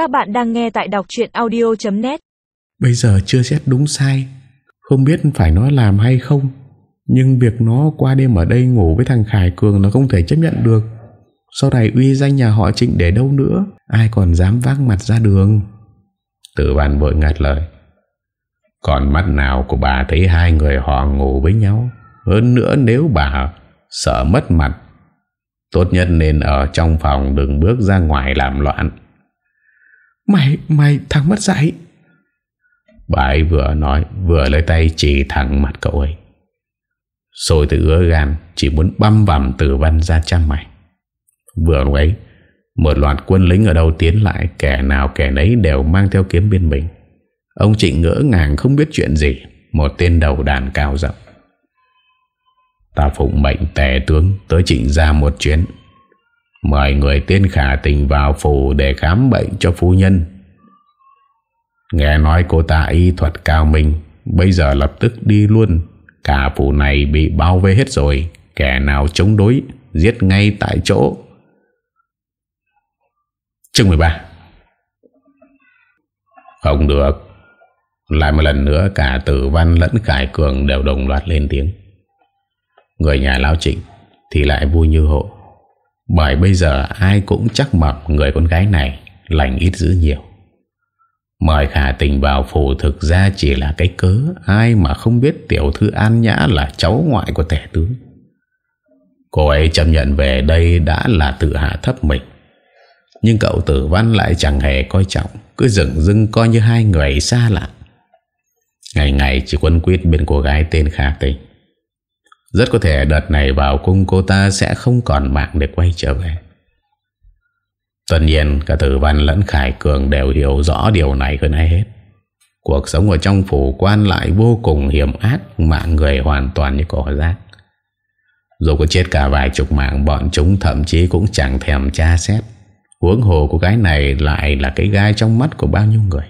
Các bạn đang nghe tại đọc chuyện audio.net Bây giờ chưa xét đúng sai. Không biết phải nói làm hay không Nhưng việc nó qua đêm ở đây ngủ với thằng Khải Cường Nó không thể chấp nhận được. Sau này uy danh nhà họ trịnh để đâu nữa Ai còn dám vác mặt ra đường? Tử văn vội ngặt lời. Còn mắt nào của bà thấy hai người họ ngủ với nhau? Hơn nữa nếu bà sợ mất mặt Tốt nhất nên ở trong phòng đừng bước ra ngoài làm loạn Mày, mày thằng mất dạy. Bà ấy vừa nói Vừa lấy tay chỉ thẳng mặt cậu ấy. Rồi từ ứa gan Chỉ muốn băm vằm tử văn ra trăm mày. Vừa lúc ấy Một loạt quân lính ở đâu tiến lại Kẻ nào kẻ nấy đều mang theo kiếm bên mình. Ông Trịnh ngỡ ngàng không biết chuyện gì Một tên đầu đàn cao rộng Ta phụng mệnh tẻ tướng Tới trịnh ra một chuyến. Mời người tên khả tình vào phủ Để khám bệnh cho phu nhân. Nghe nói cô ta y thuật cao minh, Bây giờ lập tức đi luôn. Cả phủ này bị bao vây hết rồi, Kẻ nào chống đối, Giết ngay tại chỗ. Chương 13 Không được. Lại một lần nữa, Cả tử văn lẫn khải cường Đều đồng loạt lên tiếng. Người nhà lão trịnh Thì lại vui như hộ. Bởi bây giờ ai cũng chắc mập Người con gái này lành ít dữ nhiều. Mời khả tình vào phủ thực ra chỉ là cái cớ, Ai mà không biết tiểu thư An Nhã là cháu ngoại của tể tướng. Cô ấy chấp nhận về đây đã là tự hạ thấp mình. Nhưng cậu tử văn lại chẳng hề coi trọng, Cứ dừng dưng coi như hai người xa lạ. Ngày ngày chỉ quân quyết bên cô gái tên khả tình. Rất có thể đợt này vào cung cô ta sẽ không còn mạng để quay trở về Tất nhiên cả tử văn lẫn Khải Cường đều hiểu rõ điều này hơn ai hết. Cuộc sống ở trong phủ quan lại vô cùng hiểm ác, mạng người hoàn toàn như cỏ rác. Dù có chết cả vài chục mạng bọn chúng thậm chí cũng chẳng thèm tra xét. Huống hồ của cái này lại là cái gai trong mắt của bao nhiêu người.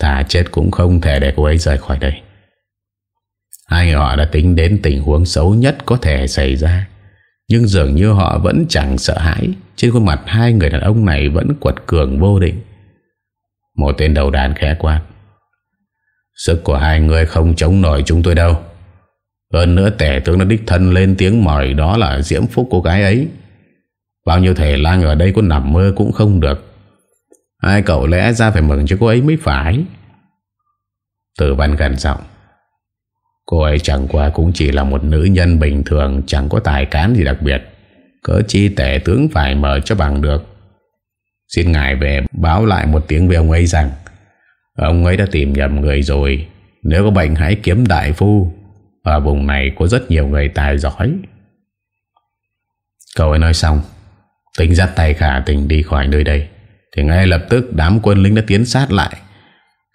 Thà chết cũng không thể để cô ấy rời khỏi đây. Hai người họ đã tính đến tình huống xấu nhất có thể xảy ra. Nhưng dường như họ vẫn chẳng sợ hãi. Trên khuôn mặt hai người đàn ông này Vẫn quật cường vô định. Một tên đầu đàn khẽ quát. Sức của hai người không chống nổi chúng tôi đâu. Hơn nữa tẻ tướng nó đích thân lên tiếng mời Đó là diễm phúc của cái ấy. Bao nhiêu thể lang ở đây có nằm mơ cũng không được. Hai cậu lẽ ra phải mừng cho cô ấy mới phải. Tử văn gần giọng. Cô ấy chẳng qua cũng chỉ là một nữ nhân bình thường, Chẳng có tài cán gì đặc biệt. Cớ chi tể tướng phải mở cho bằng được. Xin ngài về báo lại một tiếng với ông ấy rằng, Ông ấy đã tìm nhầm người rồi. Nếu có bệnh hãy kiếm đại phu. Ở vùng này có rất nhiều người tài giỏi. Cậu ấy nói xong, Tính dắt tay khả tình đi khỏi nơi đây. Thì ngay lập tức đám quân lính đã tiến sát lại.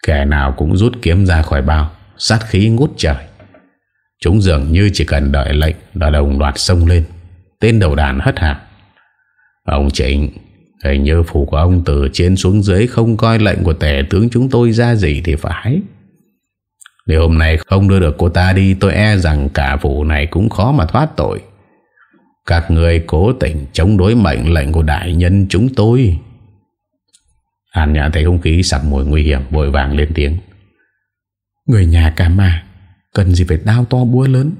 Kẻ nào cũng rút kiếm ra khỏi bao, Sát khí ngút trời. Chúng dường như chỉ cần đợi lệnh Là đồng loạt sông lên. Tên đầu đàn hất hạt Ông Trịnh, Hình như phủ của ông từ trên xuống dưới Không coi lệnh của tể tướng chúng tôi ra gì thì phải. Nếu hôm nay không đưa được cô ta đi, Tôi e rằng cả phủ này cũng khó mà thoát tội. Các người cố tình chống đối mệnh lệnh của đại nhân chúng tôi. Hàn nhã thấy không khí sặc mùi nguy hiểm, Vội vàng lên tiếng. Người nhà cả mà Cần gì phải đao to búa lớn?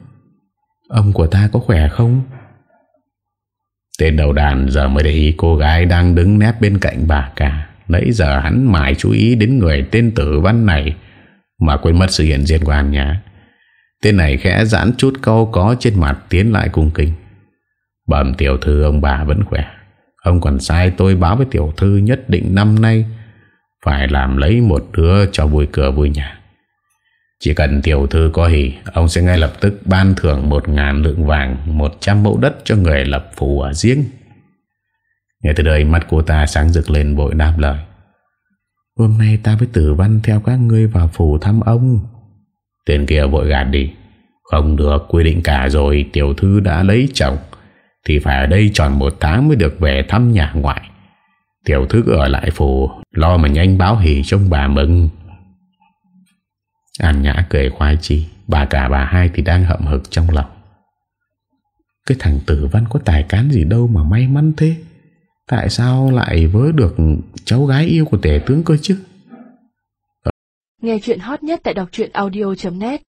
Ông của ta có khỏe không? Tên đầu đàn giờ mới để ý cô gái đang đứng nép bên cạnh bà cả. Nãy giờ hắn mãi chú ý đến người tên tử văn này Mà quên mất sự hiện diện của An Nhã. Tên này khẽ giãn chút câu có trên mặt tiến lại cung kính. Bẩm tiểu thư, ông bà vẫn khỏe. Ông còn sai tôi báo với tiểu thư nhất định năm nay Phải làm lấy một đứa cho vui cửa vui nhà chỉ cần tiểu thư có hỷ, Ông sẽ ngay lập tức ban thưởng một ngàn lượng vàng, Một trăm mẫu đất cho người lập phủ ở riêng Nghe từ đây mắt cô ta sáng rực lên vội đáp lời. Hôm nay ta với tử văn theo các ngươi vào phủ thăm ông. Tên kia vội gạt đi. Không được, quy định cả rồi, Tiểu thư đã lấy chồng. Thì phải ở đây tròn một tháng mới được về thăm nhà ngoại. Tiểu thư ở lại phủ, Lo mà nhanh báo hỷ trong bà mừng. An Nhã cười khoai chi Bà cả bà hai thì đang hậm hực trong lòng. Cái thằng tử văn có tài cán gì đâu mà may mắn thế? Tại sao lại vớ được cháu gái yêu của tể tướng cơ chứ? Nghe chuyện hot nhất tại đọc audio.net